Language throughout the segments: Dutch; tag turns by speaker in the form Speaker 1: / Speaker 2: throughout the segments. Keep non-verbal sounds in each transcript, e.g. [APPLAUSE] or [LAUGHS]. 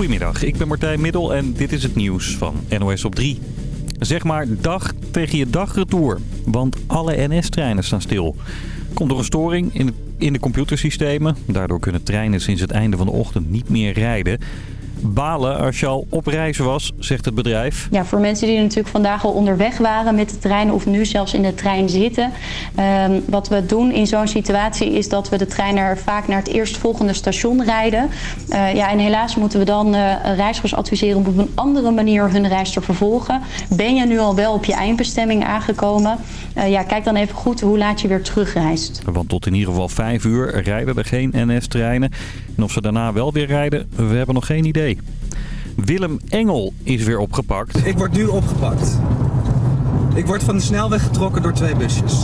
Speaker 1: Goedemiddag, ik ben Martijn Middel en dit is het nieuws van NOS op 3. Zeg maar dag tegen je dagretour, want alle NS-treinen staan stil. Komt door een storing in, in de computersystemen. Daardoor kunnen treinen sinds het einde van de ochtend niet meer rijden balen als je al op reis was, zegt het bedrijf.
Speaker 2: Ja, voor mensen die natuurlijk vandaag al onderweg waren met de trein of nu zelfs in de trein zitten. Um, wat we doen in zo'n situatie is dat we de trein vaak naar het eerstvolgende station rijden. Uh, ja, en helaas moeten we dan uh, reizigers adviseren om op een andere manier hun reis te vervolgen. Ben je nu al wel op je eindbestemming aangekomen? Uh, ja, kijk dan even goed hoe laat je weer terugreist.
Speaker 1: Want tot in ieder geval vijf uur rijden er geen NS-treinen. En of ze daarna wel weer rijden, we hebben nog geen idee. Willem Engel is weer opgepakt.
Speaker 3: Ik word nu opgepakt. Ik word van de snelweg getrokken door twee busjes.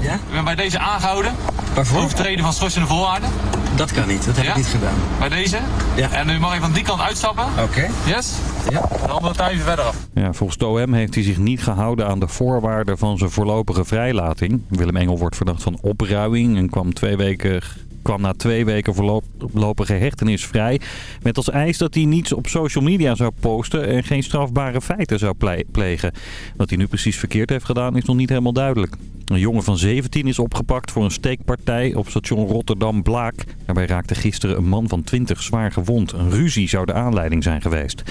Speaker 4: Ja? Ik ben bij deze aangehouden.
Speaker 3: Waarvoor?
Speaker 4: Overtreden van schorsende voorwaarden.
Speaker 3: Dat kan niet, dat heb
Speaker 4: Ja?
Speaker 3: ik niet gedaan.
Speaker 4: Bij deze.
Speaker 3: Ja.
Speaker 4: En nu mag je van die kant uitstappen.
Speaker 3: Oké.
Speaker 4: Yes?
Speaker 3: Ja.
Speaker 4: Dan ik even verder af.
Speaker 1: Ja, volgens het OM heeft hij zich niet gehouden aan de voorwaarden van zijn voorlopige vrijlating. Willem Engel wordt verdacht van opruiing en kwam, twee weken, kwam na twee weken voorlopige hechtenis vrij. Met als eis dat hij niets op social media zou posten en geen strafbare feiten zou ple- plegen. Wat hij nu precies verkeerd heeft gedaan is nog niet helemaal duidelijk. Een jongen van 17 is opgepakt voor een steekpartij op station Rotterdam-Blaak. Daarbij raakte gisteren een man van 20 zwaar gewond. Een ruzie zou de aanleiding zijn geweest.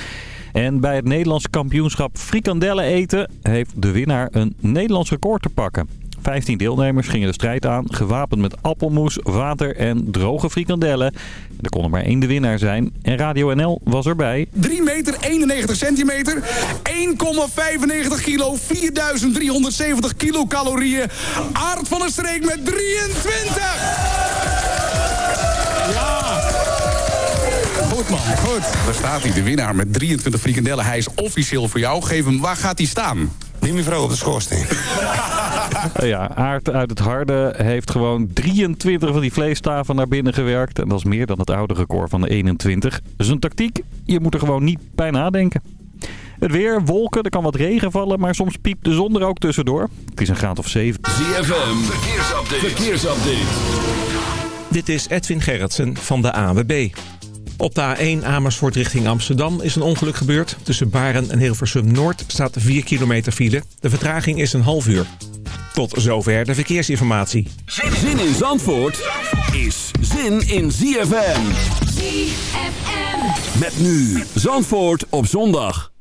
Speaker 1: En bij het Nederlands kampioenschap frikandellen eten heeft de winnaar een Nederlands record te pakken. 15 deelnemers gingen de strijd aan, gewapend met appelmoes, water en droge frikandellen. Er kon er maar één de winnaar zijn en Radio NL was erbij.
Speaker 5: 3 meter 91 centimeter, 1,95 kilo, 4370 kilocalorieën. Aard van een streek met 23! Ja! Goed man, goed. Daar staat hij, de winnaar met 23 frikandellen. Hij is officieel voor jou. Geef hem, waar gaat hij staan?
Speaker 6: Neem je vrouw op de schoorsteen. [LAUGHS] [LAUGHS]
Speaker 1: Ja, Aard uit het Harde heeft gewoon 23 van die vleestaven naar binnen gewerkt. En dat is meer dan het oude record van de 21. Zijn tactiek, je moet er gewoon niet bij nadenken. Het weer, wolken, er kan wat regen vallen, maar soms piept de zon er ook tussendoor. Het is een graad of 7.
Speaker 7: ZFM, verkeersupdate. verkeersupdate.
Speaker 8: Dit is Edwin Gerritsen van de AWB. Op de A1 Amersfoort richting Amsterdam is een ongeluk gebeurd. Tussen Baren en Hilversum Noord staat 4 kilometer file. De vertraging is een half uur. Tot zover de verkeersinformatie.
Speaker 7: Zin in Zandvoort is zin in ZFM.
Speaker 9: ZFM.
Speaker 7: Met nu Zandvoort op zondag.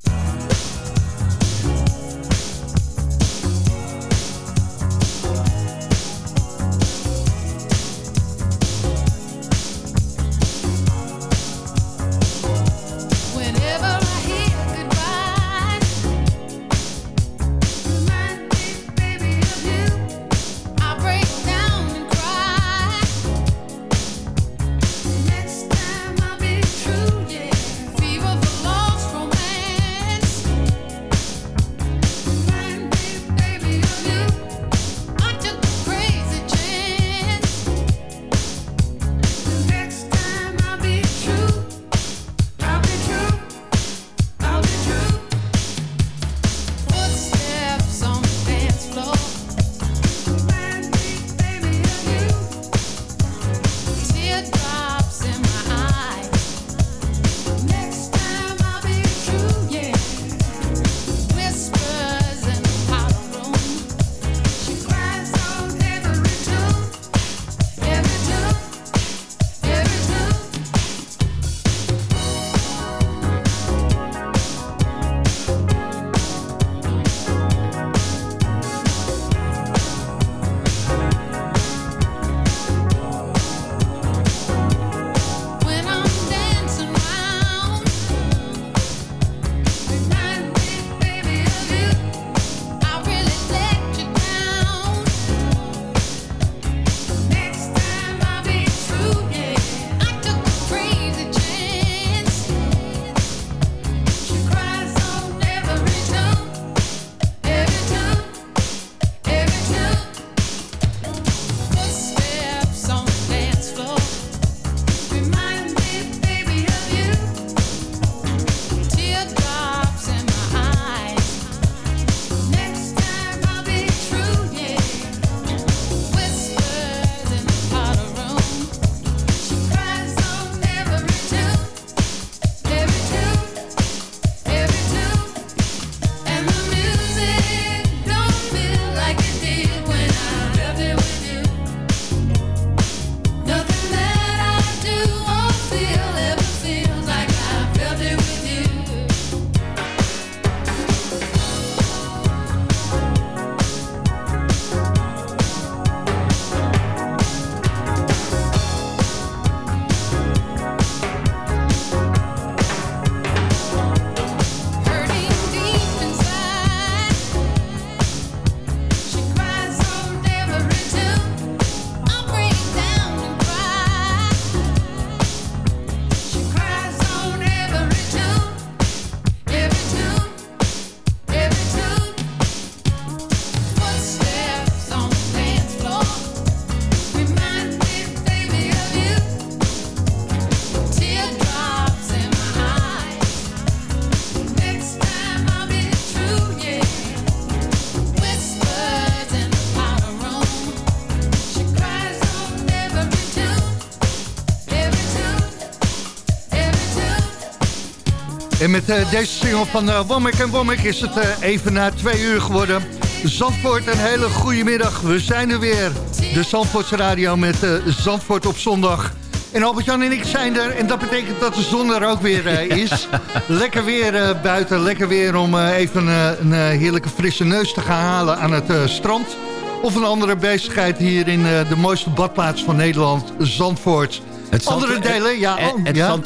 Speaker 6: Met eh, deze single van uh, Womack en Womack is het eh, even na twee uur geworden. Zandvoort, een hele goede middag. We zijn er weer. De Zandvoortse Radio met Zandvoort op zondag. En Albert-Jan en ik zijn er. En dat betekent dat de zon er ook weer is. [LAUGHS] lekker weer buiten. Lekker weer om even een heerlijke frisse neus te gaan halen aan het strand. Of een andere bezigheid hier in de mooiste badplaats van Nederland, Zandvoort.
Speaker 10: Het zand-
Speaker 6: andere delen, ja.
Speaker 10: Het, het
Speaker 6: ja.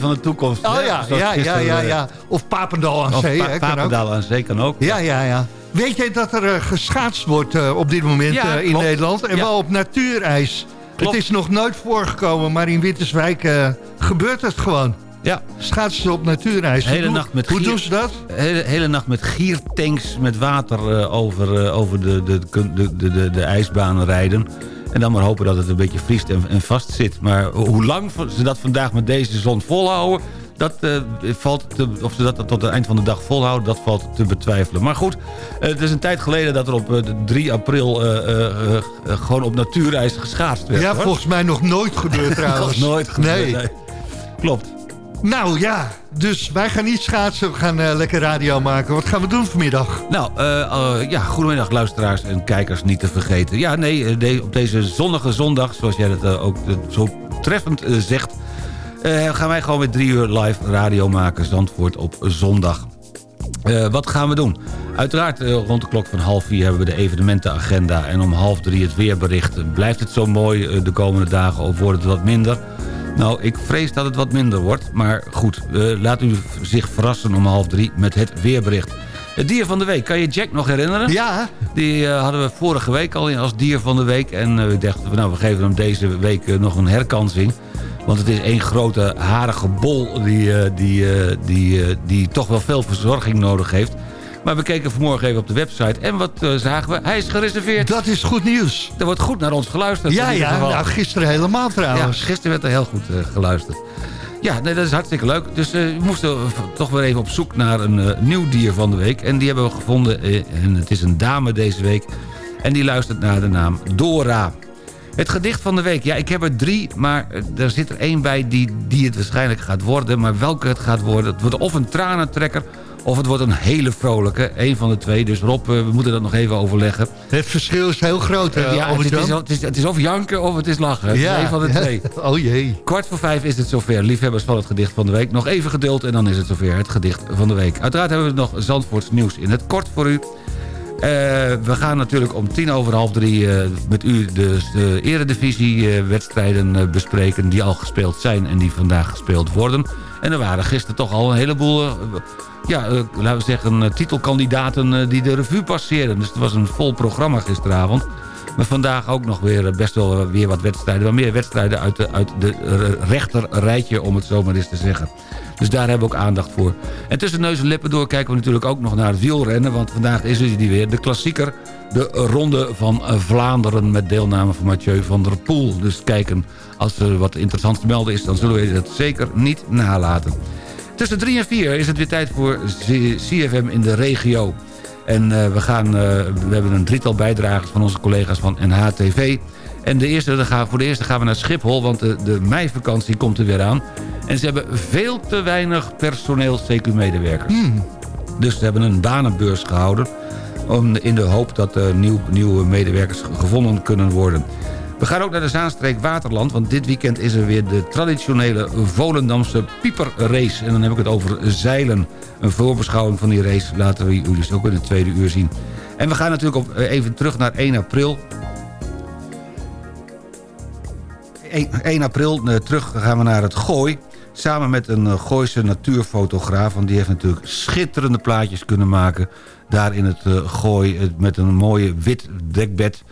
Speaker 10: Van de toekomst.
Speaker 6: Oh ja, ja, ja, ja,
Speaker 10: eh,
Speaker 6: ja. Of Papendal aan zee.
Speaker 10: Pa-
Speaker 6: hè.
Speaker 10: Papendal aan zee kan ook.
Speaker 6: Ja, ja, ja. Weet je dat er eh, geschaatst wordt eh, op dit moment
Speaker 10: Ja,
Speaker 6: in
Speaker 10: klopt.
Speaker 6: Nederland? En
Speaker 10: Ja.
Speaker 6: wel op natuurijs.
Speaker 10: Klopt.
Speaker 6: Het is nog nooit voorgekomen, maar in Winterswijk gebeurt het gewoon.
Speaker 10: Ja,
Speaker 6: Schaatsen ze op natuurijs.
Speaker 10: Hele
Speaker 6: hoe,
Speaker 10: nacht met
Speaker 6: hoe
Speaker 10: gier-
Speaker 6: doen ze dat?
Speaker 10: hele, hele nacht met giertanks met water over, over de, de, de, de, de, de ijsbanen rijden. En dan maar hopen dat het een beetje vriest en, en vast zit. Maar hoe lang ze dat vandaag met deze zon volhouden... Dat, eh, valt te, of ze dat tot het eind van de dag volhouden, dat valt te betwijfelen. Maar goed, eh, het is een tijd geleden dat er op eh, 3 april eh, eh, gewoon op natuurreis geschaatst werd.
Speaker 6: Ja,
Speaker 10: hoor.
Speaker 6: volgens mij nog nooit gebeurd [LAUGHS] trouwens.
Speaker 10: Nog nooit gebeurd.
Speaker 6: Nee.
Speaker 10: nee. Klopt.
Speaker 6: Nou ja, dus wij gaan niet schaatsen. We gaan eh, lekker radio maken. Wat gaan we doen vanmiddag?
Speaker 10: Nou, eh, eh, ja, goedemiddag luisteraars en kijkers niet te vergeten. Ja, nee, eh, op deze zonnige zondag, zoals jij dat ook zo treffend zegt... gaan wij gewoon weer drie uur live radio maken, Zandvoort op zondag. Wat gaan we doen? Uiteraard rond de klok van half vier hebben we de evenementenagenda... en om half drie het weerbericht. Blijft het zo mooi de komende dagen of wordt het wat minder? Nou, ik vrees dat het wat minder wordt. Maar goed, eh, laat u zich verrassen om half drie met het weerbericht. Het dier van de week, kan je Jack nog herinneren?
Speaker 6: Ja,
Speaker 10: Die eh, hadden we vorige week al in als dier van de week. En eh, we dachten, nou, we geven hem deze week nog een herkansing. Want het is één grote harige bol die, die, die, die toch wel veel verzorging nodig heeft. Maar we keken vanmorgen even op de website. En wat eh, zagen we? Hij is gereserveerd.
Speaker 6: dat is goed nieuws.
Speaker 10: Er wordt goed naar ons geluisterd.
Speaker 6: Ja, ja. Nou, gisteren helemaal
Speaker 10: Ja,
Speaker 6: trouwens.
Speaker 10: gisteren werd er heel goed eh, geluisterd. Ja, nee, dat is hartstikke leuk. Dus eh, we moesten toch weer even op zoek naar een nieuw dier van de week. En die hebben we gevonden. en het is een dame deze week. En die luistert naar de naam Dora. Het gedicht van de week. Ja, ik heb er drie, maar er zit er één bij die, die het waarschijnlijk gaat worden. Maar welke het gaat worden, het wordt of een tranentrekker... of het wordt een hele vrolijke. Eén van de twee. Dus Rob, eh, we moeten dat nog even overleggen.
Speaker 6: Het verschil is heel groot, eh,
Speaker 10: ja, het, is, het, is, het is of janken of het is lachen. Is één van de
Speaker 6: ja.
Speaker 10: twee. [LAUGHS]
Speaker 6: Oh jee.
Speaker 10: Kwart voor vijf is het zover. Liefhebbers van het gedicht van de week. Nog even geduld en dan is het zover. Het gedicht van de week. Uiteraard hebben we nog Zandvoorts nieuws in het kort voor u. Eh, we gaan natuurlijk om tien over half drie eh, met u de, de eredivisie-wedstrijden eh, bespreken... die al gespeeld zijn en die vandaag gespeeld worden. En er waren gisteren toch al een heleboel... ja, laten we zeggen, titelkandidaten die de revue passeerden. Dus het was een vol programma gisteravond. Maar vandaag ook nog weer eh, best wel eh, weer wat wedstrijden. Maar meer wedstrijden uit de, uit de eh, rechter rijtje, om het zo maar eens te zeggen. Dus daar hebben we ook aandacht voor. En tussen neus en lippen door kijken we natuurlijk ook nog naar het wielrennen. Want vandaag is er die weer, de klassieker. De Ronde van Vlaanderen met deelname van Mathieu van der Poel. Dus kijken, als er wat interessants te melden is... dan zullen we het zeker niet nalaten. Tussen 3 en 4 is het weer tijd voor CFM in de regio. En eh, we, gaan, eh, we hebben een drietal bijdragers van onze collega's van NHTV. En de eerste, dan gaan, voor de eerste gaan we naar Schiphol, want de, de meivakantie komt er weer aan. En ze hebben veel te weinig personeel CQ-medewerkers. Dus ze hebben een banenbeurs gehouden... Om, in de hoop dat er nieuw, nieuwe medewerkers gevonden kunnen worden. We gaan ook naar de Zaanstreek Waterland... want dit weekend is er weer de traditionele Volendamse pieperrace. En dan heb ik het over zeilen. Een voorbeschouwing van die race laten we jullie dus ook in het tweede uur zien. En we gaan natuurlijk eh, even terug naar 1 april. 1, 1 april eh, terug gaan we naar het Gooi. Samen met een eh, Gooise natuurfotograaf. Want die heeft natuurlijk schitterende plaatjes kunnen maken. Daar in het Gooi met een mooie wit dekbed.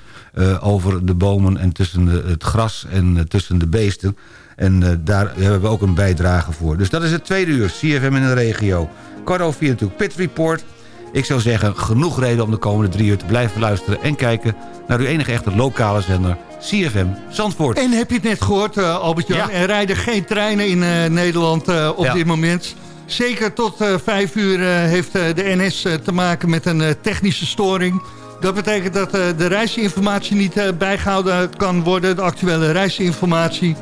Speaker 10: over de bomen en tussen het gras en tussen de beesten. En eh, daar hebben we ook een bijdrage voor. Dus dat is het tweede uur. CFM in de regio. Kwart over vier natuurlijk Pit Report. Ik zou zeggen, genoeg reden om de komende drie uur te blijven luisteren... en kijken naar uw enige echte lokale zender, CFM Zandvoort.
Speaker 6: En heb je het net gehoord, eh, Albert-Jan?
Speaker 10: Ja.
Speaker 6: Er rijden geen treinen in eh, Nederland op
Speaker 10: Ja.
Speaker 6: dit moment. Zeker tot vijf uur heeft de NS te maken met een technische storing. Dat betekent dat de reisinformatie niet eh, bijgehouden kan worden, de actuele reisinformatie.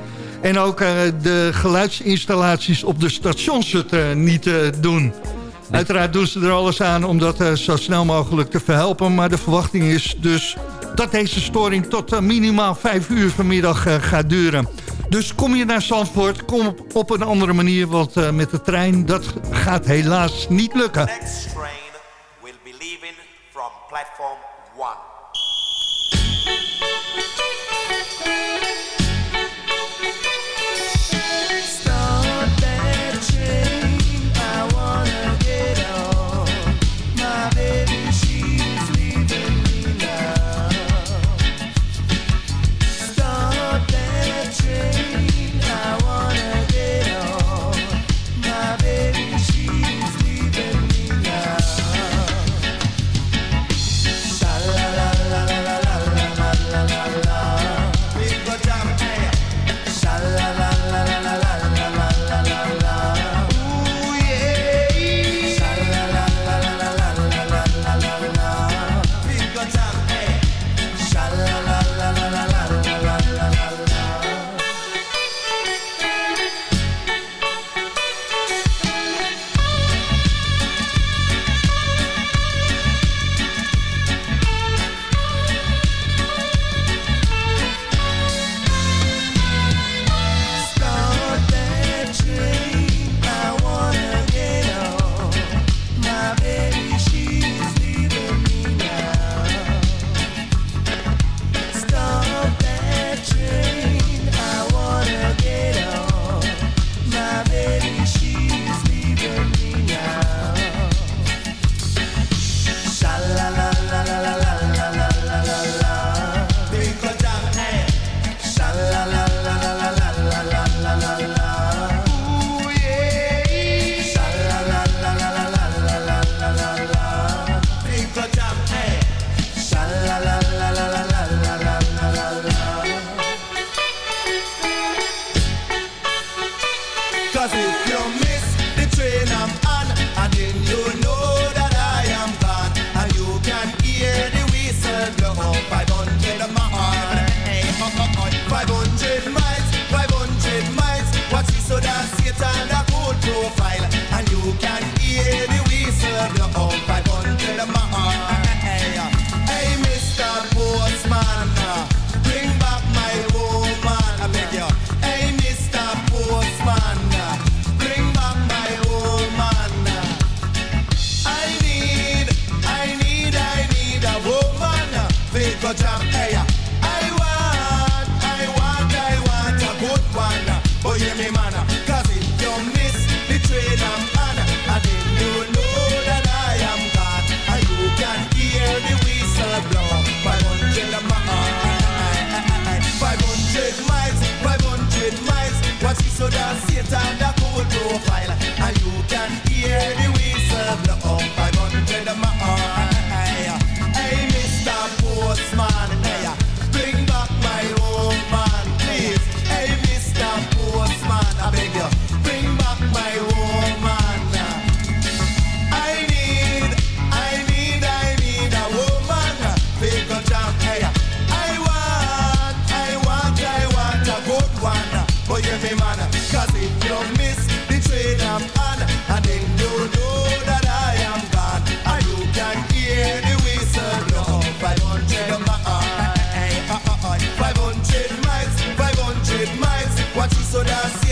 Speaker 11: En ook eh, de geluidsinstallaties op de stations het eh, niet eh, doen. Uiteraard doen ze er alles aan om dat zo snel mogelijk te verhelpen. Maar de verwachting is dus dat deze storing tot minimaal 5 uur vanmiddag gaat duren. Dus kom je naar Zandvoort, kom op, een andere manier. Want met de trein, dat gaat helaas niet lukken.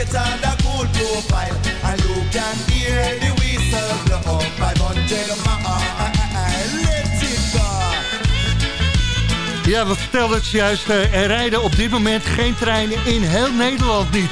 Speaker 6: it on the cool profile. And you can hear the whistle blow up 500 uh, uh, uh, gentleman
Speaker 11: Ja, we vertelden het juist. Eh, er rijden op dit moment geen treinen in heel Nederland niet.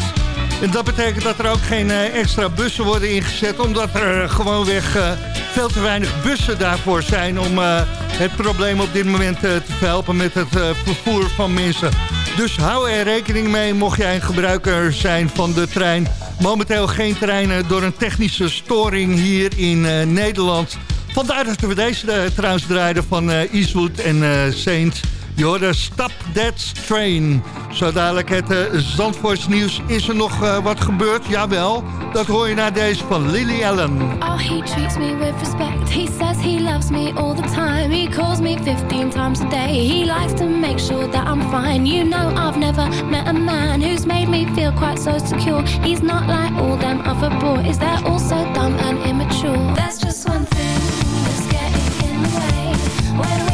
Speaker 11: En dat betekent dat er ook geen eh, extra bussen worden ingezet... omdat er eh, gewoonweg veel te weinig bussen daarvoor zijn... om het probleem op dit moment te verhelpen met het vervoer van mensen. Dus hou er rekening mee mocht jij een gebruiker zijn van de trein. Momenteel geen treinen door een technische storing hier in eh, Nederland. Vandaar dat we deze eh, trouwens draaiden van eh, Eastwood en Saint...
Speaker 6: Je hoorde Stop That Train. Zo dadelijk het uh, Zandvoorts nieuws. Is er nog uh, wat gebeurd? Jawel, dat hoor je na deze van Lily Allen.
Speaker 12: Oh, he treats me with respect. He says he loves me all the time. He calls me 15 times a day. He likes to make sure that I'm fine. You know I've never met a man who's made me feel quite so secure. He's not like all them other boys. They're all so dumb and immature. There's just one thing that's getting in the way. When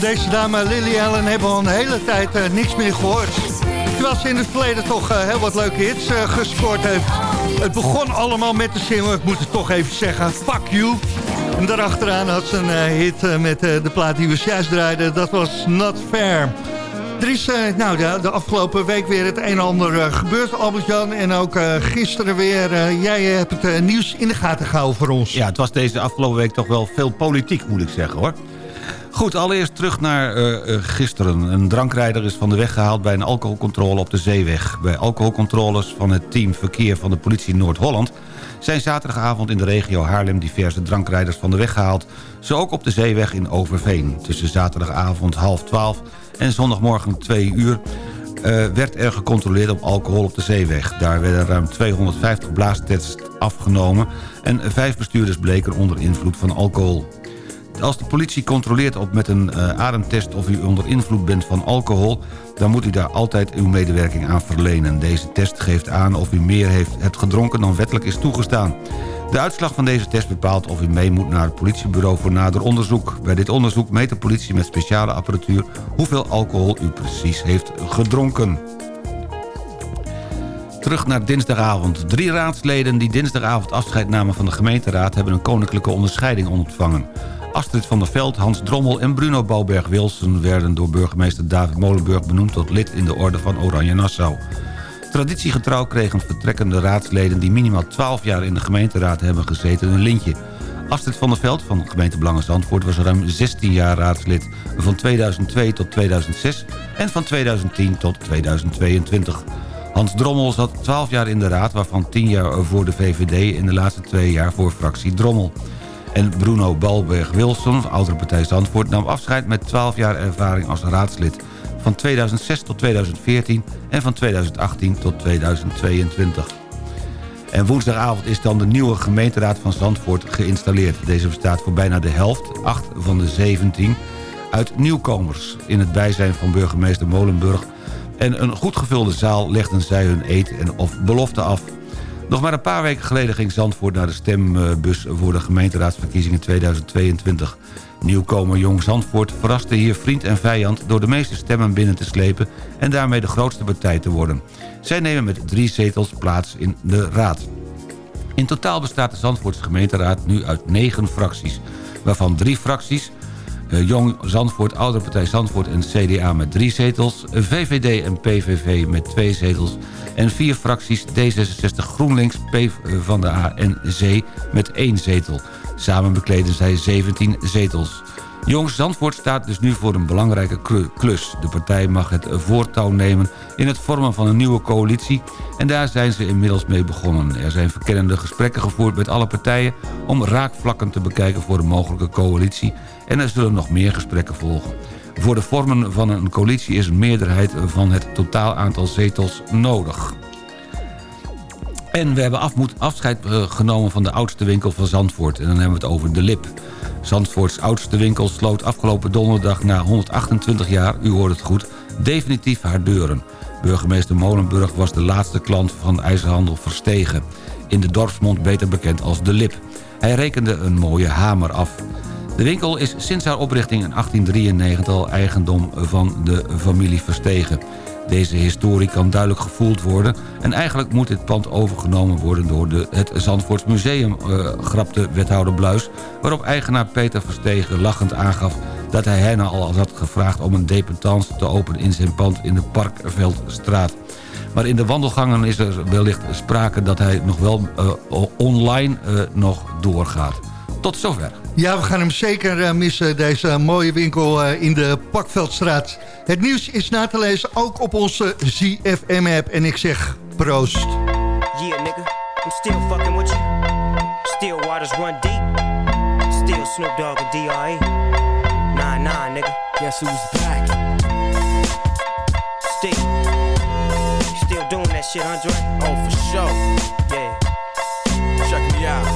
Speaker 6: Deze dame Lily Allen hebben we al een hele tijd eh, niks meer gehoord. Terwijl ze in het verleden toch eh, heel wat leuke hits eh, gescoord heeft. Het begon allemaal met de single, ik moet het toch even zeggen, Fuck You. En daarachteraan had ze een hit met de plaat die we juist draaiden. Dat was Not Fair. Er is nou, de, de afgelopen week weer het een en ander gebeurd, Albert-Jan. En ook gisteren weer. jij hebt het nieuws in de gaten gehouden voor ons.
Speaker 10: Ja, het was deze afgelopen week toch wel veel politiek, moet ik zeggen hoor. Goed, allereerst terug naar eh, eh, gisteren. Een drankrijder is van de weg gehaald bij een alcoholcontrole op de zeeweg. Bij alcoholcontroles van het team verkeer van de politie Noord-Holland... zijn zaterdagavond in de regio Haarlem diverse drankrijders van de weg gehaald. Zo ook op de zeeweg in Overveen. Tussen zaterdagavond half twaalf en zondagmorgen twee uur... eh, werd er gecontroleerd op alcohol op de zeeweg. Daar werden ruim 250 blaastests afgenomen... en vijf bestuurders bleken onder invloed van alcohol. Als de politie controleert op met een eh, ademtest of u onder invloed bent van alcohol... dan moet u daar altijd uw medewerking aan verlenen. Deze test geeft aan of u meer heeft, gedronken dan wettelijk is toegestaan. De uitslag van deze test bepaalt of u mee moet naar het politiebureau voor nader onderzoek. Bij dit onderzoek meet de politie met speciale apparatuur... hoeveel alcohol u precies heeft gedronken. Terug naar dinsdagavond. Drie raadsleden die dinsdagavond afscheid namen van de gemeenteraad... hebben een koninklijke onderscheiding ontvangen. Astrid van der Veld, Hans Drommel en Bruno Bouwberg-Wilson... werden door burgemeester David Molenburg benoemd tot lid in de orde van Oranje Nassau. Traditiegetrouw kregen vertrekkende raadsleden... die minimaal 12 jaar in de gemeenteraad hebben gezeten een lintje. Astrid van der Veld van gemeente Belangen Zandvoort... was ruim 16 jaar raadslid van 2002 tot 2006... en van 2010 tot 2022. Hans Drommel zat 12 jaar in de raad... waarvan 10 jaar voor de VVD en de laatste twee jaar voor fractie Drommel. En Bruno Balberg-Wilson, oudere partij Zandvoort... nam afscheid met 12 jaar ervaring als raadslid. Van 2006 tot 2014 en van 2018 tot 2022. En woensdagavond is dan de nieuwe gemeenteraad van Zandvoort geïnstalleerd. Deze bestaat voor bijna de helft, 8 van de 17, uit nieuwkomers. In het bijzijn van burgemeester Molenburg en een goed gevulde zaal legden zij hun eet en of belofte af. Nog maar een paar weken geleden ging Zandvoort naar de stembus voor de gemeenteraadsverkiezingen 2022. Nieuwkomer Jong Zandvoort verraste hier vriend en vijand door de meeste stemmen binnen te slepen en daarmee de grootste partij te worden. Zij nemen met drie zetels plaats in de raad. In totaal bestaat de Zandvoortse gemeenteraad nu uit negen fracties, waarvan drie fracties Jong Zandvoort, Oudere Partij Zandvoort en CDA met drie zetels... VVD en PVV met twee zetels... en vier fracties D66, GroenLinks, PvdA en Z met één zetel. Samen bekleden zij 17 zetels. Jong Zandvoort staat dus nu voor een belangrijke klu- klus. De partij mag het voortouw nemen in het vormen van een nieuwe coalitie... en daar zijn ze inmiddels mee begonnen. Er zijn verkennende gesprekken gevoerd met alle partijen... om raakvlakken te bekijken voor een mogelijke coalitie... en er zullen nog meer gesprekken volgen. Voor de vormen van een coalitie is een meerderheid van het totaal aantal zetels nodig. En we hebben afscheid eh, genomen van de oudste winkel van Zandvoort. En dan hebben we het over De Lip. Zandvoorts oudste winkel sloot afgelopen donderdag na 128 jaar, u hoort het goed, definitief haar deuren. Burgemeester Molenburg was de laatste klant van IJzerhandel Verstegen. In de dorpsmond beter bekend als De Lip. Hij rekende een mooie hamer af. De winkel is sinds haar oprichting in 1893 al eigendom van de familie Verstegen. Deze historie kan duidelijk gevoeld worden... en eigenlijk moet dit pand overgenomen worden door de, het Zandvoorts Museum... eh, grapte wethouder Bluis, waarop eigenaar Peter Verstegen lachend aangaf... dat hij hen al had gevraagd om een dependance te openen in zijn pand in de Parkveldstraat. Maar in de wandelgangen is er wellicht sprake dat hij nog wel eh, online eh, nog doorgaat. Tot zover.
Speaker 6: Ja, we gaan hem zeker eh, missen, deze mooie winkel eh, in de Pakveldstraat. Het nieuws is na te lezen ook op onze ZFM-app. En ik zeg proost.
Speaker 13: Yeah, nigga, I'm still fucking with you. Still waters run deep. Still Snoop Dogg and D.R.E. Nah, nah, nigga. Guess who's back? Still. Still doing that shit, Andre? Oh, for sure. Yeah.
Speaker 14: Check me out.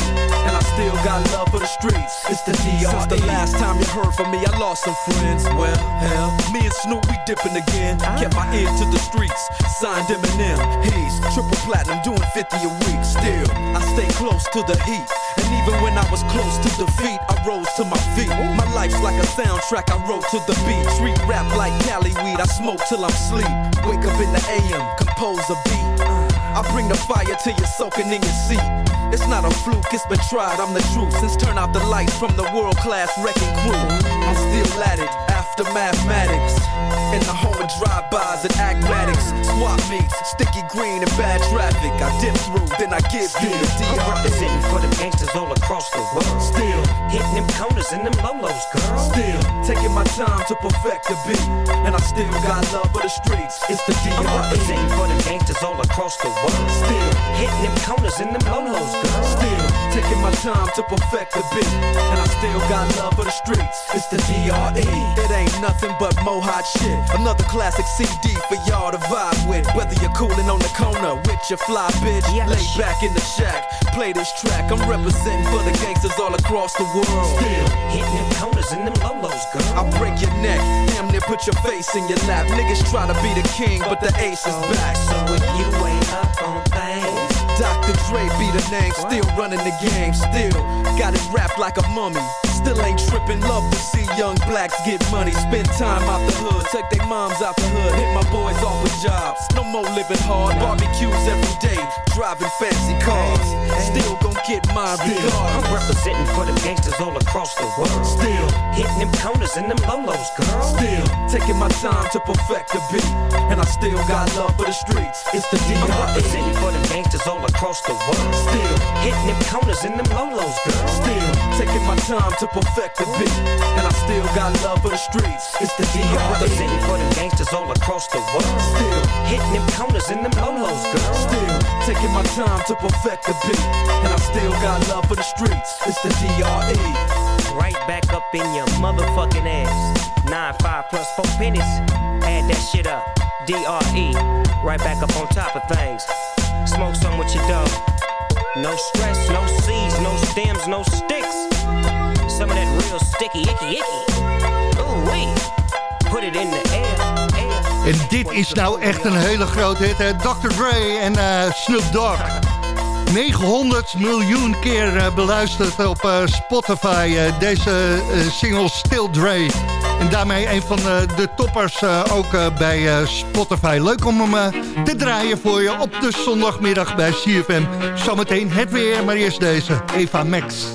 Speaker 14: And I still got love for the streets. It's the DR. Since the last time you heard from me, I lost some friends. Well, hell, me and Snoop, we dipping again. Ah. Kept my ear to the streets. Signed Eminem. He's triple platinum, doing 50 a week. Still, I stay close to the heat. And even when I was close to defeat, I rose to my feet. My life's like a soundtrack I wrote to the beat. Street rap like Cali weed, I smoke till I'm sleep. Wake up in the AM, compose a beat. Ah. I bring the fire till you're soaking in your seat. It's not a fluke, it's been tried, I'm the truth. Since turn out the lights from the world class wrecking crew, I'm still at it after mathematics. In the home of drive-bys and acmatics, swap meets, sticky green and bad traffic. I dip through, then I give you the DR.
Speaker 13: representing for them gangsters all across the world.
Speaker 14: Still
Speaker 13: hitting them corners and them lolos, girl.
Speaker 14: Still taking my time to perfect the beat, and I still got love for the streets. It's the DR.
Speaker 13: representing for them gangsters all across the world.
Speaker 14: Still
Speaker 13: hitting them corners and them lolos, girl.
Speaker 14: Still taking my time to perfect the beat, and I still got love for the streets. It's the DRE. It ain't nothing but mohawk shit. Another classic CD for y'all to vibe with. Whether you're cooling on the corner with your fly bitch, lay back in the shack, play this track. I'm representing for the gangsters all across the world. Still hitting them corners and them lolos, girl. I'll break your neck, damn near put your face in your lap. Niggas try to be the king, but the ace is back. So if you ain't up on things. Dr. Dre be the name, still running the game, still got it wrapped like a mummy. Still ain't tripping, love to see young blacks get money. Spend time out the hood, take their moms out the hood, hit my boys off with jobs. No more living hard, barbecues every day, driving fancy cars. Still gon' get mine regardless.
Speaker 13: I'm representing for the gangsters all across the world.
Speaker 14: Still
Speaker 13: hitting them corners and them lolos, girl.
Speaker 14: Still taking my time to perfect the beat, and I still got love for the streets. It's the
Speaker 13: I'm representing for the gangsters all across the world.
Speaker 14: Still
Speaker 13: hitting them corners and them lolos, girl.
Speaker 14: Still taking my time to perfect the beat, and I still got love for the streets. It's the
Speaker 13: I'm representing for the gangsters all across the world.
Speaker 14: Still
Speaker 13: hitting them corners and them lolos, girl.
Speaker 14: Still taking my time to perfect the beat, and I still got love for the streets. It's the D.R.E.
Speaker 13: Right back up in your motherfucking ass. Nine five plus four pennies. Add that shit up. D.R.E. Right back up on top of things. Smoke some with your dog. No stress, no seeds, no stems, no sticks. Some of that real sticky, icky, icky. Ooh wee. Put it in the air.
Speaker 6: En dit is nou echt een hele grote hit. Hè? Dr. Dre en eh, Snoop Dogg. 900 miljoen keer eh, beluisterd op eh, Spotify. eh, deze single Still Dre. En daarmee een van de toppers ook bij Spotify. Leuk om hem te draaien voor je op de zondagmiddag bij CFM. Zometeen het weer, maar eerst deze. Eva Max.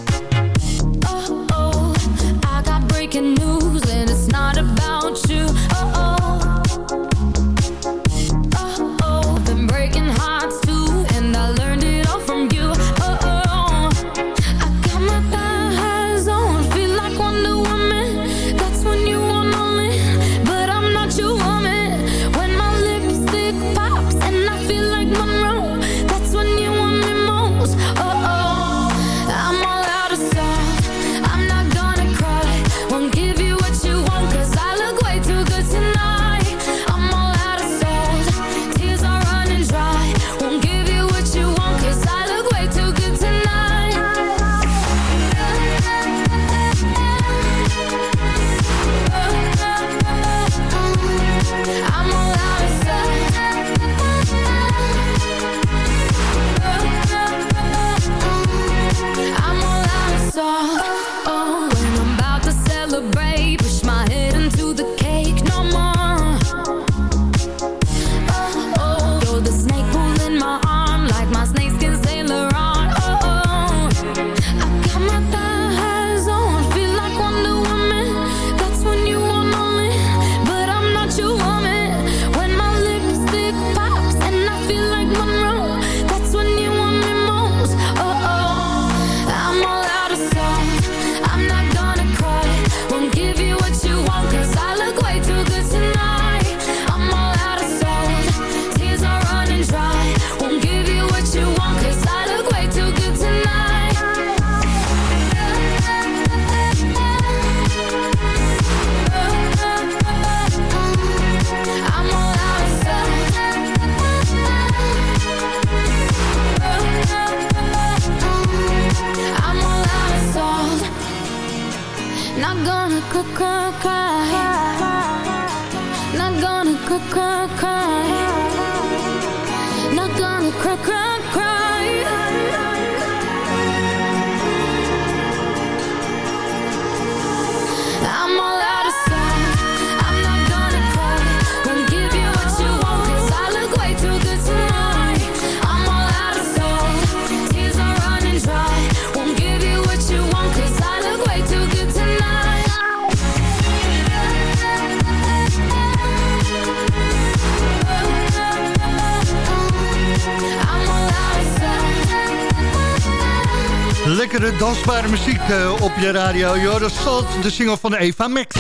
Speaker 6: Dansbare muziek eh, op je radio. Joh, dat is Salt, de single van Eva Max.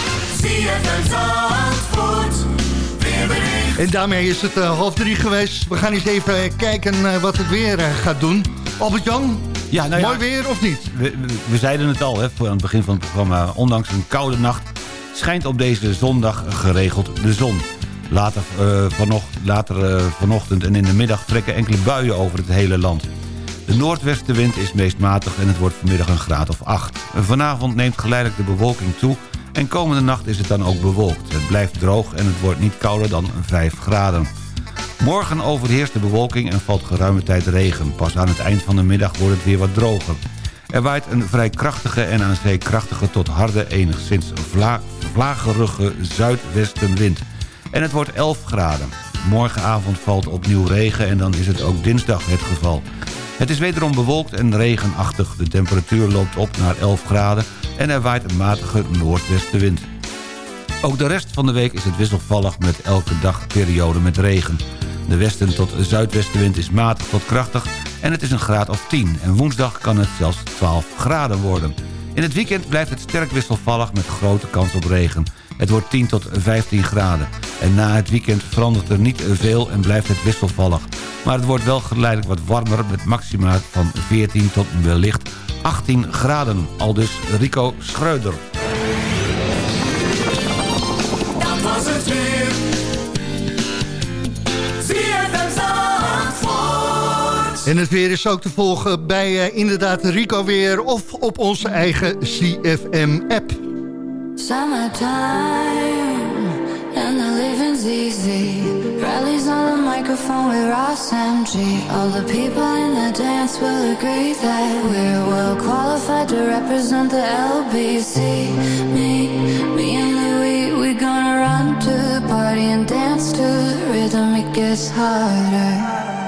Speaker 6: En daarmee is het eh, half drie geweest. We gaan eens even kijken eh, wat het weer gaat doen. Albert-Jan,
Speaker 10: Ja, nou ja,
Speaker 6: mooi weer of niet?
Speaker 10: We, zeiden het al hè, voor aan het begin van het programma. Ondanks een koude nacht schijnt op deze zondag geregeld de zon. Later, vanocht, later vanochtend en in de middag trekken enkele buien over het hele land. De noordwestenwind is meest matig en het wordt vanmiddag een graad of 8. Vanavond neemt geleidelijk de bewolking toe en komende nacht is het dan ook bewolkt. Het blijft droog en het wordt niet kouder dan 5 graden. Morgen overheerst de bewolking en valt geruime tijd regen. Pas aan het eind van de middag wordt het weer wat droger. Er waait een vrij krachtige en aan zee krachtige tot harde enigszins vla vlagerige zuidwestenwind. En het wordt 11 graden. Morgenavond valt opnieuw regen en dan is het ook dinsdag het geval. Het is wederom bewolkt en regenachtig. De temperatuur loopt op naar 11 graden en er waait een matige noordwestenwind. Ook de rest van de week is het wisselvallig met elke dag periode met regen. De westen tot zuidwestenwind is matig tot krachtig en het is een graad of 10. En woensdag kan het zelfs 12 graden worden. In het weekend blijft het sterk wisselvallig met grote kans op regen. Het wordt 10 tot 15 graden. En na het weekend verandert er niet veel en blijft het wisselvallig. Maar het wordt wel geleidelijk wat warmer met maxima van 14 tot wellicht 18 graden. Aldus Rico Schreuder.
Speaker 15: Dat was het weer.
Speaker 6: En het weer is ook te volgen bij eh, inderdaad Rico weer of op onze eigen CFM-app.
Speaker 16: Summertime and the living's easy. Rallies on the microphone with Ross and G. All the people in the dance will agree that we're well qualified to represent the LBC. Me, me and Louis, we gonna run to the party and dance to the rhythm. It gets harder.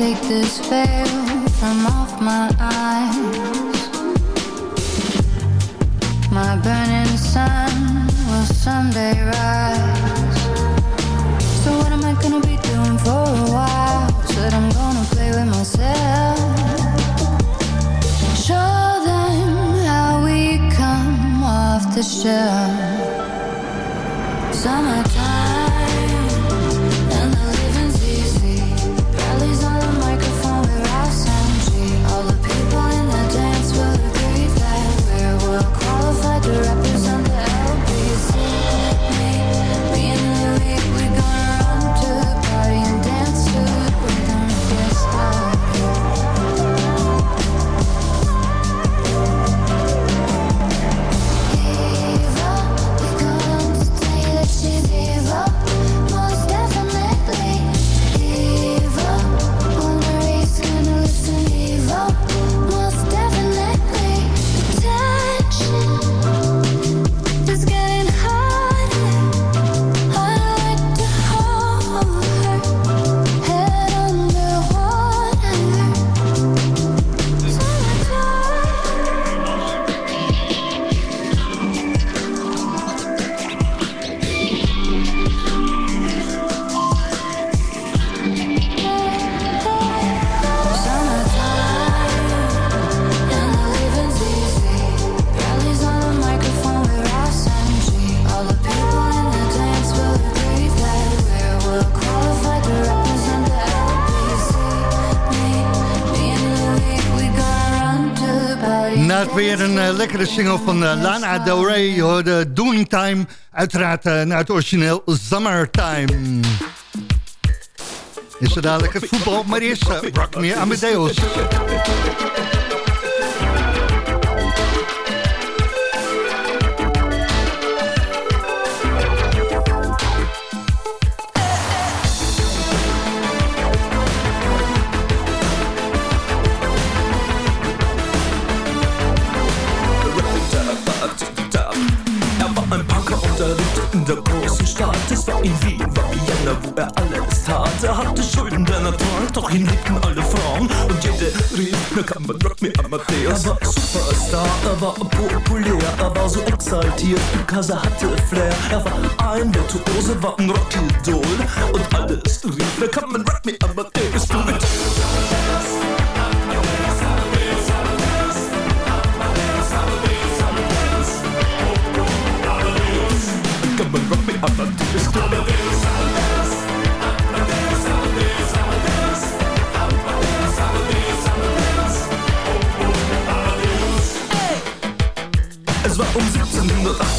Speaker 16: Take this veil from off my eyes. My burning sun will someday rise. So what am I gonna be doing for a while? Said I'm gonna play with myself. Show them how we come off the shelf. Summertime
Speaker 6: lekkere single van eh, Lana Del Rey, hoorde Doing Time. Uiteraard eh, naar het origineel Summertime. Is er dadelijk het voetbal, maar eerst uh, Rock Me Amadeus.
Speaker 17: Ihn liebten alle Frauen. Und jede rief, na kann man Rock me Amadeus. Er war Superstar, er war populär, er war so exaltiert, because er hatte Flair. Er war ein Virtuose, war ein Rockidol. Und alles rief, na kann man Rock me Amadeus.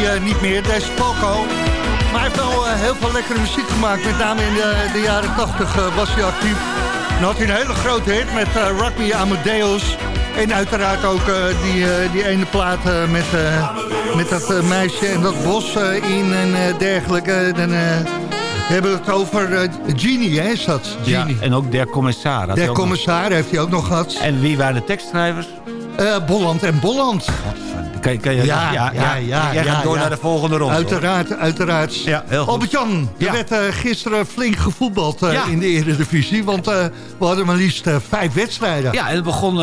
Speaker 6: hij eh, niet meer, deze Poco. Maar hij heeft wel eh, heel veel lekkere muziek gemaakt. Met name in de, de jaren 80 was hij actief. Dan had hij een hele grote hit met uh, Me Amadeus. En uiteraard ook eh, die, eh, die ene plaat eh, met, eh, met dat eh, meisje en dat bos eh, in en eh, dergelijke. Dan eh, hebben we het over eh, Genie, hè, is dat?
Speaker 10: Ja,
Speaker 6: Genie.
Speaker 10: en ook Der Commissar. had hij
Speaker 6: Der
Speaker 10: ook nog.
Speaker 6: Commissar heeft hij ook nog gehad.
Speaker 10: En wie waren de tekstschrijvers?
Speaker 6: Eh, Bolland en Bolland.
Speaker 10: Kan, kan je,
Speaker 6: Ja, ja, ja.
Speaker 10: Jij gaat
Speaker 6: ja,
Speaker 10: door naar de volgende ronde. hoor.
Speaker 6: Uiteraard, uiteraard.
Speaker 10: Ja, heel goed.
Speaker 6: Albert-Jan, er
Speaker 10: Ja.
Speaker 6: werd eh, gisteren flink gevoetbald eh, in de Eredivisie. Want eh, we hadden maar liefst vijf wedstrijden.
Speaker 10: Ja, en het begon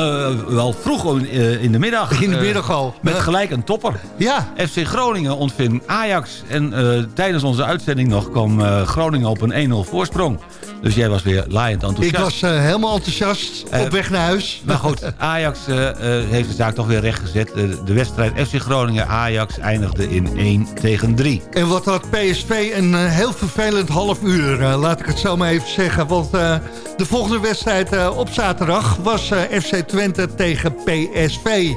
Speaker 10: wel vroeg in, in de middag.
Speaker 6: In de middag al.
Speaker 10: Met gelijk een topper.
Speaker 6: Ja,
Speaker 10: FC Groningen ontving Ajax. En tijdens onze uitzending nog kwam Groningen op een 1-0 voorsprong. Dus jij was weer laaiend enthousiast.
Speaker 6: ik was eh, helemaal enthousiast
Speaker 10: Eh,
Speaker 6: op weg naar huis.
Speaker 10: Maar goed, Ajax eh, heeft de zaak toch weer rechtgezet. De wedstrijd FC Groningen-Ajax eindigde in 1 tegen 3.
Speaker 6: En wat had PSV een heel vervelend half uur, laat ik het zo maar even zeggen. Want de volgende wedstrijd op zaterdag was FC Twente tegen PSV.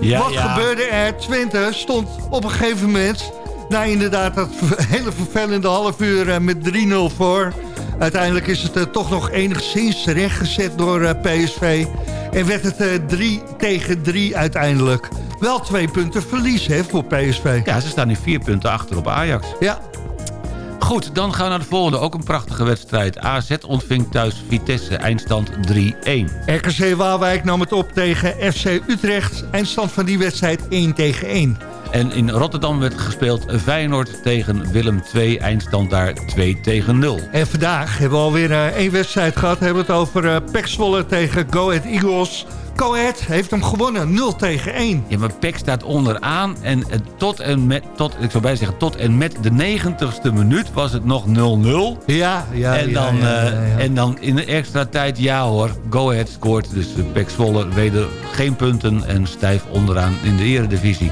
Speaker 10: Ja,
Speaker 6: wat
Speaker 10: ja.
Speaker 6: gebeurde er? Twente stond op een gegeven moment... na inderdaad dat [LAUGHS] hele vervelende half uur met 3-0 voor. Uiteindelijk is het eh, toch nog enigszins rechtgezet door eh, PSV. En werd het eh, 3 tegen 3 uiteindelijk. Wel twee punten verlies hè, voor PSV.
Speaker 10: Ja, ze staan nu vier punten achter op Ajax.
Speaker 6: Ja,
Speaker 10: Goed, dan gaan we naar de volgende. Ook een prachtige wedstrijd. AZ ontving thuis Vitesse. Eindstand 3-1.
Speaker 6: RKC Waalwijk nam het op tegen FC Utrecht. Eindstand van die wedstrijd 1 tegen 1.
Speaker 10: En in Rotterdam werd gespeeld Feyenoord tegen Willem 2. Eindstand daar 2 tegen 0.
Speaker 6: En vandaag hebben we alweer eh, één wedstrijd gehad. We hebben het over uh, Pek Zwolle tegen Go Ahead Eagles. Go Ahead heeft hem gewonnen, 0 tegen 1.
Speaker 10: Ja, maar PEC staat onderaan. En eh, tot en met, tot, ik zou zeggen, tot en met de 90ste minuut was het nog 0-0.
Speaker 6: Ja, ja,
Speaker 10: en,
Speaker 6: ja,
Speaker 10: dan,
Speaker 6: ja,
Speaker 10: eh, en dan in de extra tijd, ja hoor, Go Ahead scoort. Dus PEC Zwolle weder geen punten en stijf onderaan in de eredivisie.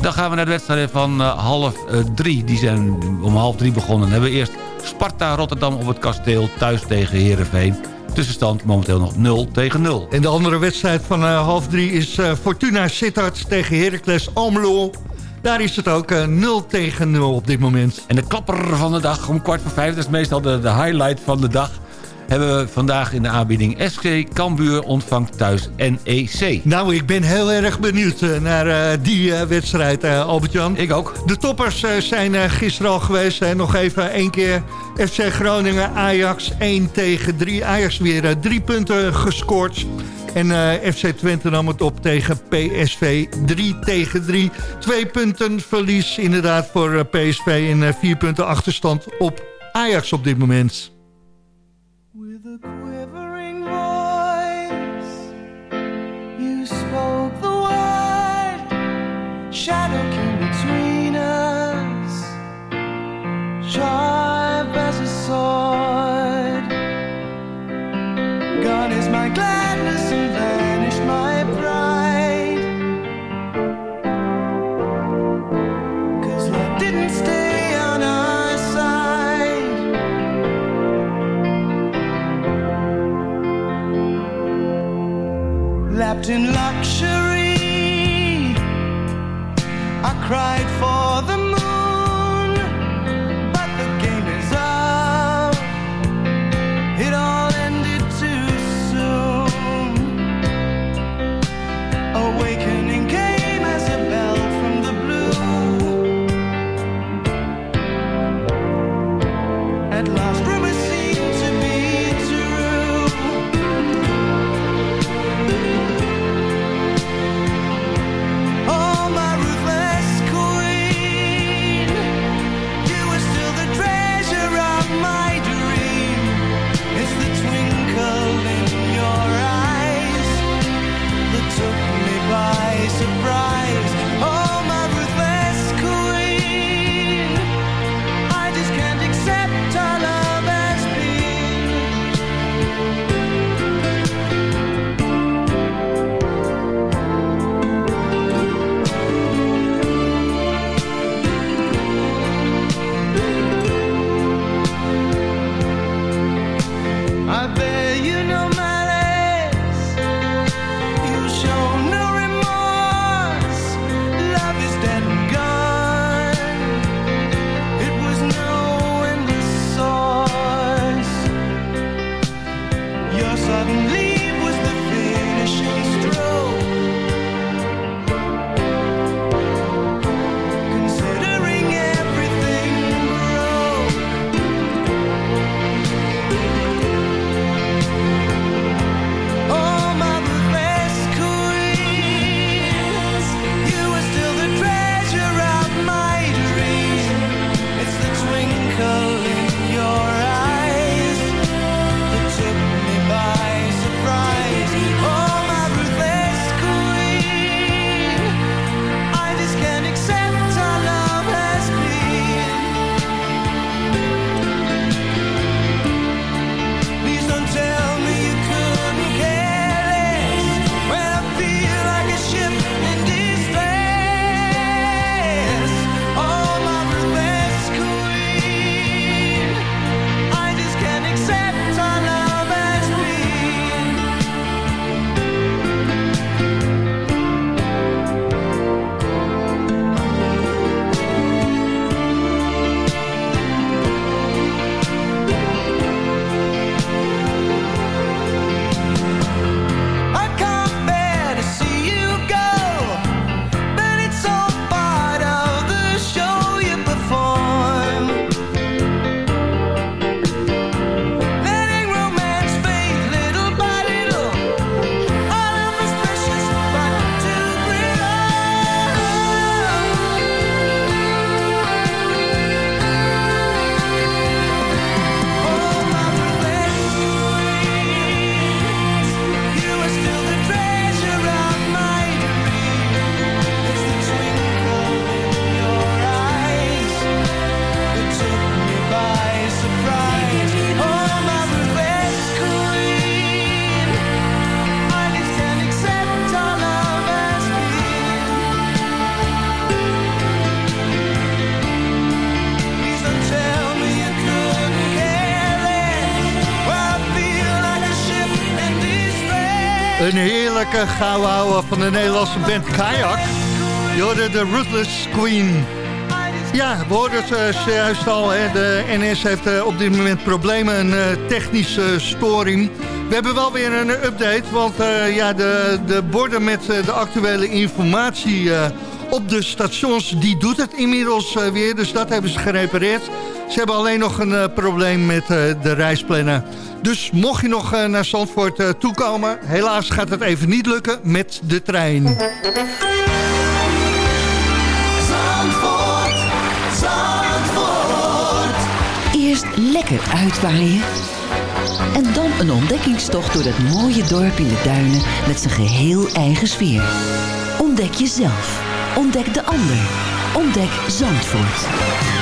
Speaker 10: Dan gaan we naar de wedstrijd van uh, half uh, drie. Die zijn om half drie begonnen. Dan hebben we eerst Sparta Rotterdam op het kasteel thuis tegen Heerenveen. Tussenstand momenteel nog 0 tegen 0.
Speaker 6: En de andere wedstrijd van eh, half drie is eh, Fortuna Sittard tegen Heracles Almelo. Daar is het ook eh, 0 tegen 0 op dit moment.
Speaker 10: En de klapper van de dag om kwart voor vijf, dat is meestal de, de highlight van de dag... hebben we vandaag in de aanbieding SC Cambuur ontvangt thuis NEC.
Speaker 6: Nou, ik ben heel erg benieuwd eh, naar eh, die eh, wedstrijd, eh, Albert-Jan.
Speaker 10: Ik ook.
Speaker 6: De toppers zijn gisteren al geweest. Hè. Nog even één keer FC Groningen, Ajax 1 tegen 3. Ajax weer drie punten gescoord. En FC Twente nam het op tegen PSV 3 tegen 3. Twee punten verlies inderdaad voor PSV en vier punten achterstand op Ajax op dit moment.
Speaker 18: Shadow came between us. Sharp as a sword. Gone is my gladness and vanished my pride. Cause love didn't stay on our side. Lapped in luxury, I
Speaker 6: heerlijke gouden ouwe van de Nederlandse band Kayak. Je de Ruthless Queen. Ja, we hoorden het uh, zojuist al. De NS heeft uh, op dit moment problemen, een technische storing. We hebben wel weer een update, want ja, de, de borden met de actuele informatie op de stations, die doet het inmiddels weer. Dus dat hebben ze gerepareerd. Ze hebben alleen nog een probleem met de reisplanner. Dus mocht je nog naar Zandvoort toekomen, helaas gaat het even niet lukken met de trein.
Speaker 19: Eerst lekker uitwaaien. En dan een ontdekkingstocht door dat mooie dorp in de duinen met zijn geheel eigen sfeer. Ontdek jezelf. Ontdek de ander. Ontdek Zandvoort.
Speaker 9: Zandvoort,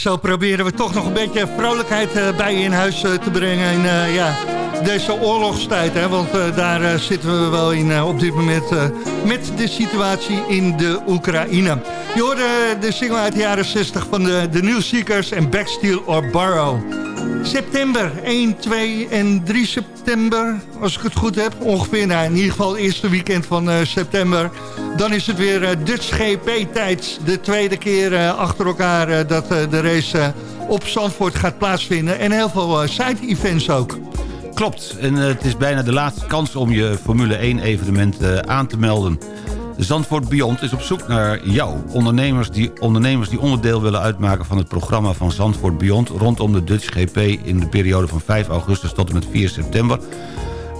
Speaker 6: En zo proberen we toch nog een beetje vrolijkheid eh, bij je in huis eh, te brengen in eh, ja, deze oorlogstijd. Hè? Want daar zitten we wel in op dit moment met de situatie in de Oekraïne. Je hoorde de single uit de jaren 60 van de, de New Seekers en Backsteel or Borrow. September, 1, 2 en 3 september, als ik het goed heb. Ongeveer, nou, in ieder geval het eerste weekend van september. Dan is het weer eh, Dutch GP-tijd. De tweede keer eh, achter elkaar eh, dat de race op Zandvoort gaat plaatsvinden. En heel veel side-events ook.
Speaker 10: Klopt, en het is bijna de laatste kans om je Formule 1 evenement eh, aan te melden. Zandvoort Beyond is op zoek naar jou. Ondernemers die, ondernemers die onderdeel willen uitmaken van het programma van Zandvoort Beyond... rondom de Dutch GP in de periode van 5 augustus tot en met 4 september...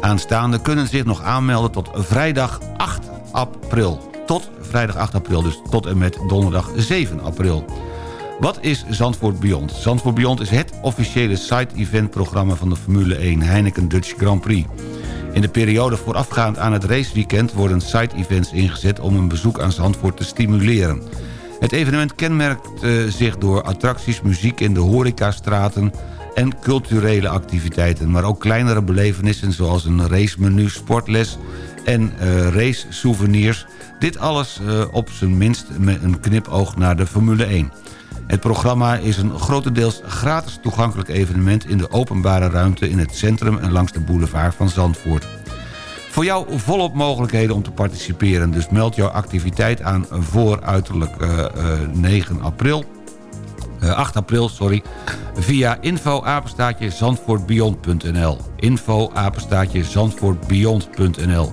Speaker 10: aanstaande kunnen zich nog aanmelden tot vrijdag 8 april. Tot vrijdag 8 april, dus tot en met donderdag 7 april. Wat is Zandvoort Beyond? Zandvoort Beyond is het officiële side-event-programma van de Formule 1 Heineken Dutch Grand Prix. In de periode voorafgaand aan het raceweekend worden side-events ingezet om een bezoek aan Zandvoort te stimuleren. Het evenement kenmerkt eh, zich door attracties, muziek in de horecastraten en culturele activiteiten. Maar ook kleinere belevenissen zoals een racemenu, sportles en eh race souvenirs. Dit alles eh, op zijn minst met een knipoog naar de Formule 1. Het programma is een grotendeels gratis toegankelijk evenement... in de openbare ruimte in het centrum en langs de boulevard van Zandvoort. Voor jou volop mogelijkheden om te participeren. Dus meld jouw activiteit aan voor uiterlijk eh, eh, 9 april. Eh, 8 april, sorry. Via info apenstaatje zandvoortbeyond.nl info apenstaatje zandvoortbeyond.nl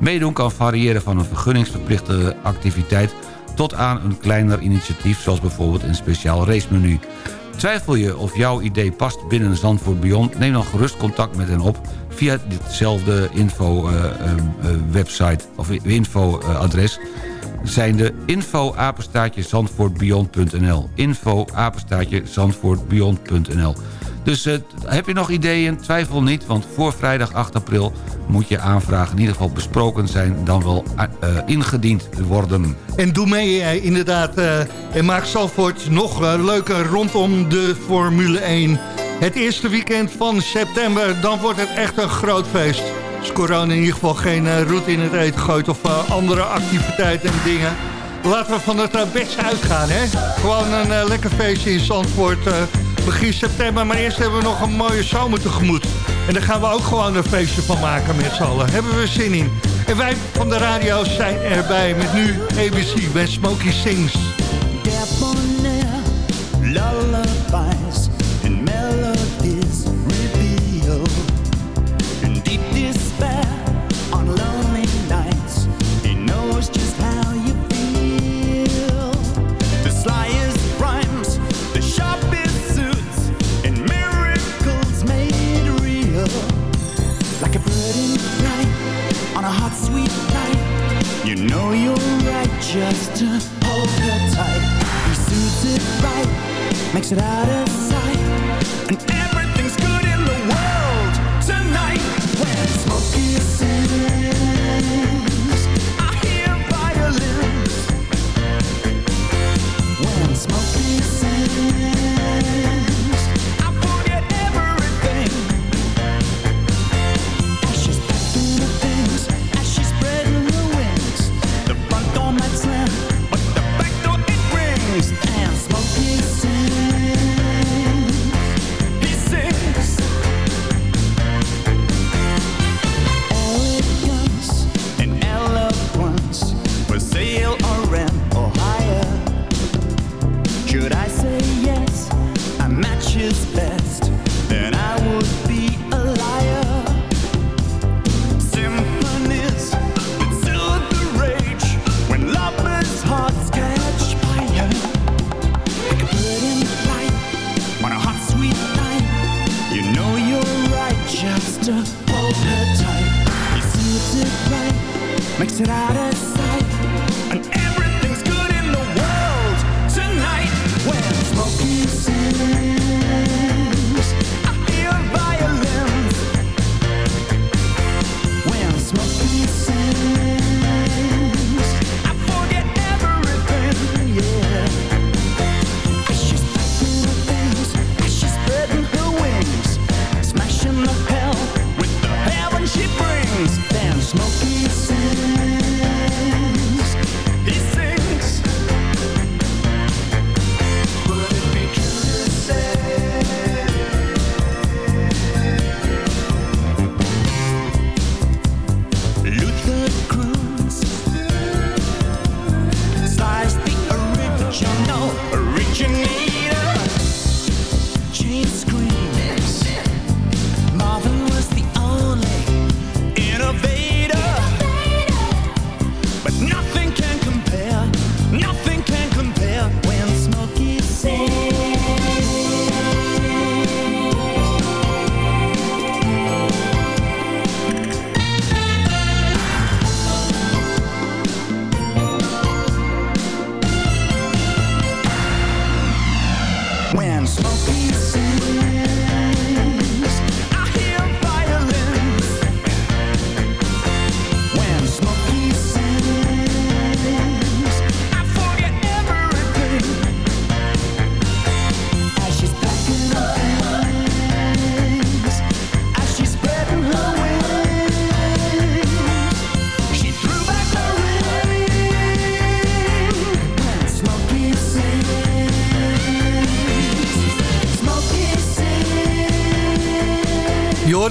Speaker 10: Meedoen kan variëren van een vergunningsverplichte activiteit... tot aan een kleiner initiatief zoals bijvoorbeeld een speciaal racemenu. Twijfel je of jouw idee past binnen Zandvoort Beyond... neem dan gerust contact met hen op via ditzelfde info-website of info-adres zijn de info apenstaartje zandvoortbeyond.nl info apenstaartje zandvoortbeyond.nl Dus eh, heb je nog ideeën? Twijfel niet, want voor vrijdag 8 april moet je aanvragen in ieder geval besproken zijn... dan wel eh, ingediend worden.
Speaker 20: En doe mee inderdaad. en maak Zalvoort nog leuker rondom de Formule 1. Het eerste weekend van september, dan wordt het echt een groot feest. Als corona in ieder geval geen eh, route in het eten gooit... of eh, andere activiteiten en dingen. Laten we van het eh, beste uitgaan, hè? Gewoon een lekker feestje in Zandvoort begin september. Maar eerst hebben we nog een mooie zomer tegemoet. En daar gaan we ook gewoon een feestje van maken met z'n allen. Hebben we zin in. En wij van de radio zijn erbij met nu ABC when Smokey Sings.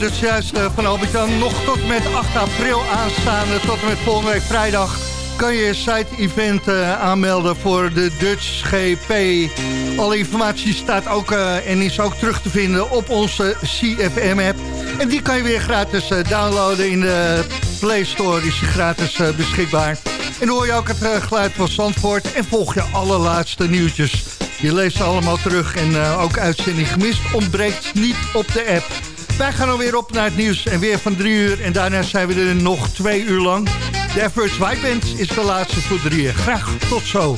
Speaker 6: Het juist eh, van Albert-Jan. Nog tot met 8 april aanstaande, tot en met volgende week vrijdag... kan je site-event eh, aanmelden voor de Dutch GP. Alle informatie staat ook eh, en is ook terug te vinden op onze CFM-app. En die kan je weer gratis downloaden in de Play Store. Is die gratis eh, beschikbaar. En hoor je ook het geluid van Zandvoort en volg je allerlaatste nieuwtjes. Je leest allemaal terug en ook uitzending gemist ontbreekt niet op de app. Wij gaan alweer op naar het nieuws en weer van drie uur. En daarna zijn we er nog twee uur lang. De Average White is de laatste voor drieën. Graag tot zo.